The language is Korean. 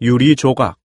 유리 조각.